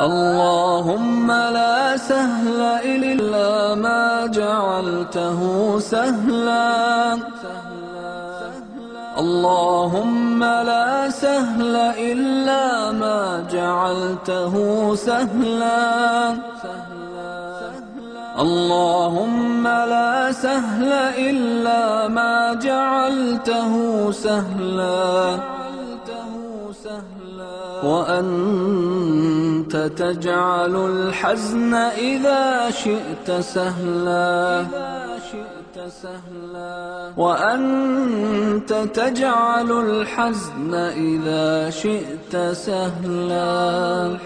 اللهم لا سهل إلا ما جعلته سهلا. اللهم لا سهل إلا ما جعلته سهلا. اللهم لا سهل إلا ما جعلته سهلا. وأنت تجعل الحزن إذا شئت سهلا. وأنت تجعل الحزن إذا شئت سهلا.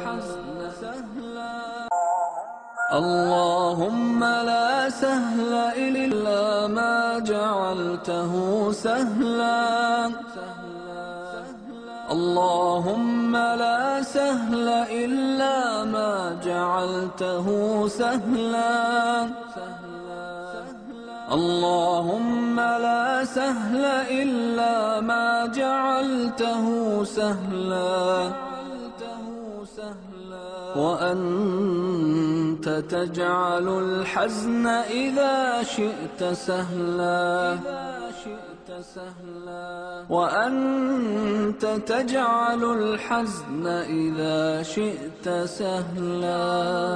اللهم لا سهل إلا ما جعلته سهلا. اللهم لا سهل إلا ما جعلته سهلا. اللهم لا سهل إلا ما جعلته سهلا. وأنت تجعل الحزن إذا شئت سهلا. وأنت تجعل الحزن إذا شئت سهلا.